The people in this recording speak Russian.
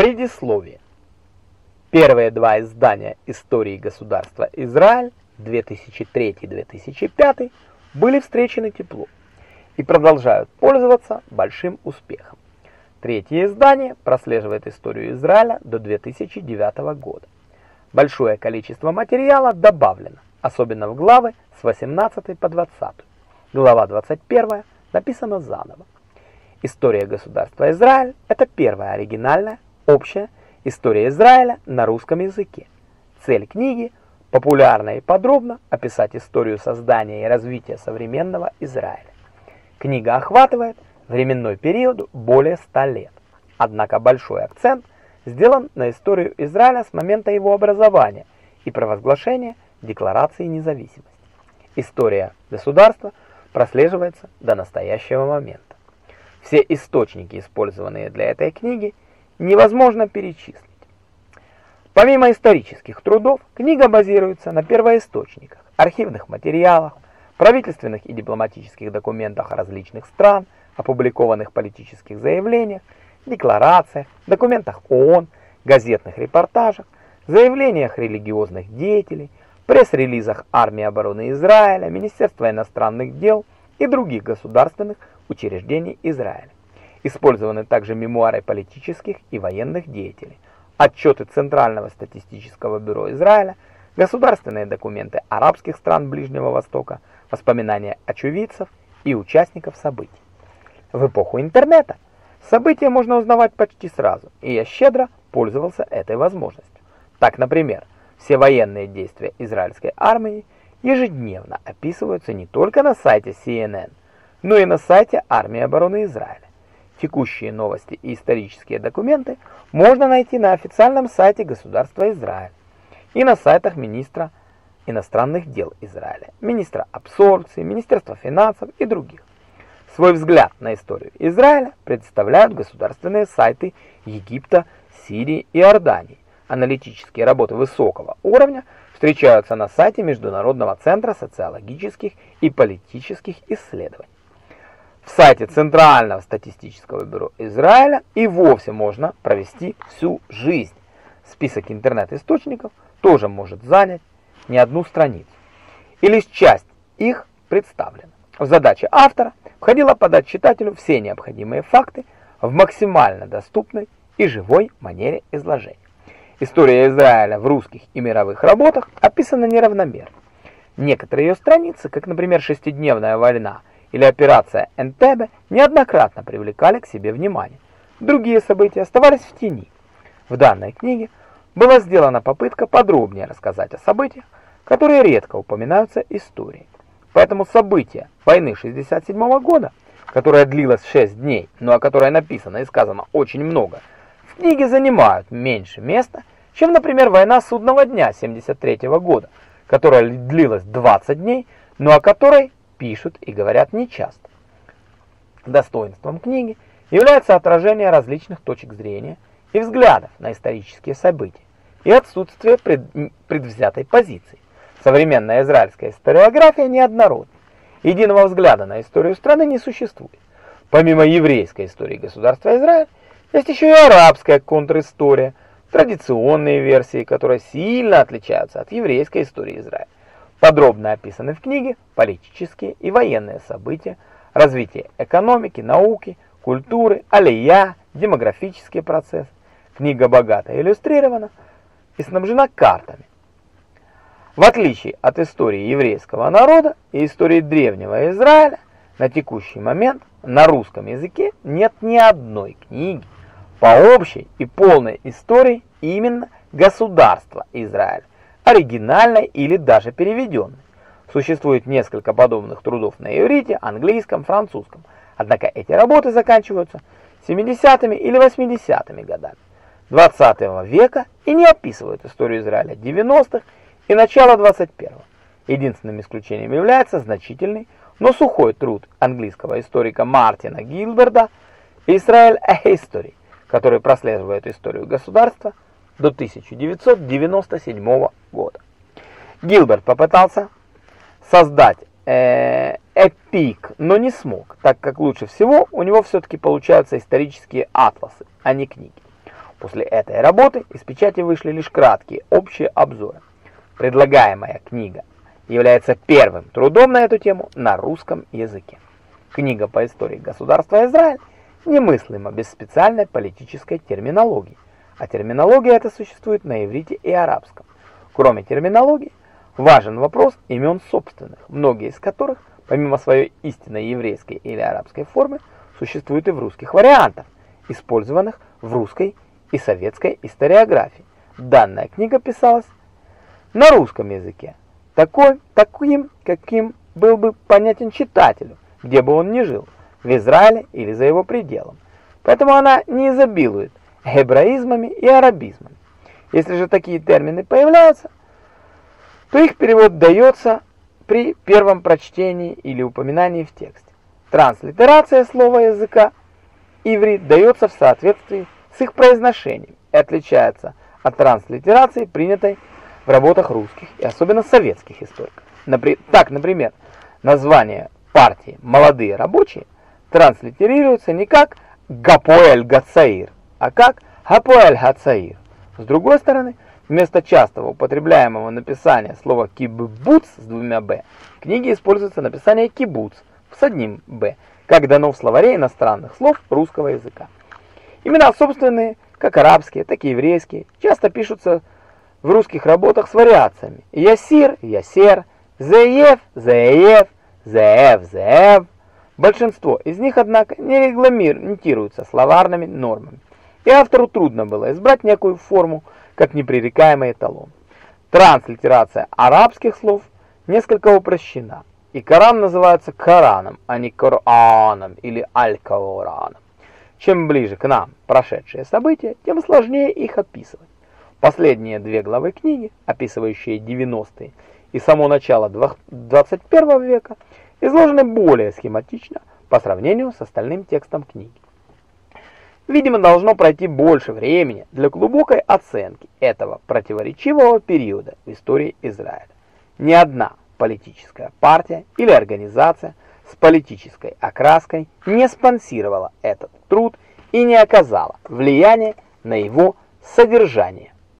Предисловие. Первые два издания истории государства Израиль 2003-2005 были встречены тепло и продолжают пользоваться большим успехом. Третье издание прослеживает историю Израиля до 2009 года. Большое количество материала добавлено, особенно в главы с 18 по 20. Глава 21 написана заново. История государства Израиль – это первая оригинальная, общая история Израиля на русском языке. Цель книги – популярно и подробно описать историю создания и развития современного Израиля. Книга охватывает временной период более 100 лет. Однако большой акцент сделан на историю Израиля с момента его образования и провозглашения Декларации независимости. История государства прослеживается до настоящего момента. Все источники, использованные для этой книги, невозможно перечислить. Помимо исторических трудов, книга базируется на первоисточниках, архивных материалах, правительственных и дипломатических документах различных стран, опубликованных политических заявлениях, декларациях, документах ООН, газетных репортажах, заявлениях религиозных деятелей, пресс-релизах Армии обороны Израиля, Министерства иностранных дел и других государственных учреждений Израиля. Использованы также мемуары политических и военных деятелей, отчеты Центрального статистического бюро Израиля, государственные документы арабских стран Ближнего Востока, воспоминания очевидцев и участников событий. В эпоху интернета события можно узнавать почти сразу, и я щедро пользовался этой возможностью. Так, например, все военные действия израильской армии ежедневно описываются не только на сайте CNN, но и на сайте Армии обороны Израиля. Текущие новости и исторические документы можно найти на официальном сайте государства Израиль и на сайтах министра иностранных дел Израиля, министра абсорбции, Министерства финансов и других. Свой взгляд на историю Израиля представляют государственные сайты Египта, Сирии и Иордании. Аналитические работы высокого уровня встречаются на сайте Международного центра социологических и политических исследований. В сайте Центрального статистического бюро Израиля и вовсе можно провести всю жизнь. Список интернет-источников тоже может занять не одну страницу. И лишь часть их представлена. В задачи автора входило подать читателю все необходимые факты в максимально доступной и живой манере изложения. История Израиля в русских и мировых работах описана неравномерно. Некоторые ее страницы, как, например, «Шестидневная война» или операция Энтебе неоднократно привлекали к себе внимание. Другие события оставались в тени. В данной книге была сделана попытка подробнее рассказать о событиях, которые редко упоминаются историей. Поэтому события войны 67 -го года, которая длилась 6 дней, но о которой написано и сказано очень много, в книге занимают меньше места, чем, например, война судного дня 73 -го года, которая длилась 20 дней, но о которой пишут и говорят нечасто. Достоинством книги является отражение различных точек зрения и взглядов на исторические события и отсутствие пред, предвзятой позиции. Современная израильская историография неоднородна. Единого взгляда на историю страны не существует. Помимо еврейской истории государства Израиль, есть еще и арабская контристория, традиционные версии, которые сильно отличаются от еврейской истории Израиля. Подробно описаны в книге политические и военные события, развитие экономики, науки, культуры, алия, демографические процессы. Книга богато иллюстрирована и снабжена картами. В отличие от истории еврейского народа и истории древнего Израиля, на текущий момент на русском языке нет ни одной книги по общей и полной истории именно государства Израиля оригинальной или даже переведенной. Существует несколько подобных трудов на иврите, английском, французском. Однако эти работы заканчиваются 70-ми или 80-ми годами 20 -го века и не описывают историю Израиля 90-х и начала 21-го. Единственным исключением является значительный, но сухой труд английского историка Мартина Гилберда «Israel a History», который прослеживает историю государства до 1997 года. Гилберт попытался создать э, эпик, но не смог, так как лучше всего у него все-таки получаются исторические атласы, а не книги. После этой работы из печати вышли лишь краткие общие обзоры. Предлагаемая книга является первым трудом на эту тему на русском языке. Книга по истории государства Израиль немыслима без специальной политической терминологии, а терминология эта существует на иврите и арабском. Кроме терминологии, важен вопрос имен собственных, многие из которых, помимо своей истинной еврейской или арабской формы, существуют и в русских вариантах, использованных в русской и советской историографии. Данная книга писалась на русском языке, такой, таким, каким был бы понятен читателю, где бы он ни жил, в Израиле или за его пределом. Поэтому она не изобилует гебраизмами и арабизмами. Если же такие термины появляются, то их перевод дается при первом прочтении или упоминании в тексте. Транслитерация слова языка иврит дается в соответствии с их произношением и отличается от транслитерации, принятой в работах русских и особенно советских историков. Так, например, название партии «Молодые рабочие» транслитерируется не как «Гапоэль Гацаир», а как «Гапоэль Гацаир». С другой стороны, вместо частого употребляемого написания слова «кибуц» с двумя «б», в книге используется написание «кибуц» с одним «б», как дано в словаре иностранных слов русского языка. Имена собственные, как арабские, так и еврейские, часто пишутся в русских работах с вариациями. Ясир, Ясер, Зеев, Зеев, Зеев, Зеев. Большинство из них, однако, не регламентируются словарными нормами, и автору трудно было избрать некую форму, как непререкаемый эталон. Транслитерация арабских слов несколько упрощена, и Коран называется Кораном, а не Кораном или Аль-Кораном. Чем ближе к нам прошедшие события, тем сложнее их описывать. Последние две главы книги, описывающие 90-е и само начало 21 века, изложены более схематично по сравнению с остальным текстом книги. Видимо, должно пройти больше времени для глубокой оценки этого противоречивого периода в истории Израиля. Ни одна политическая партия или организация с политической окраской не спонсировала этот труд и не оказала влияния на его содержание.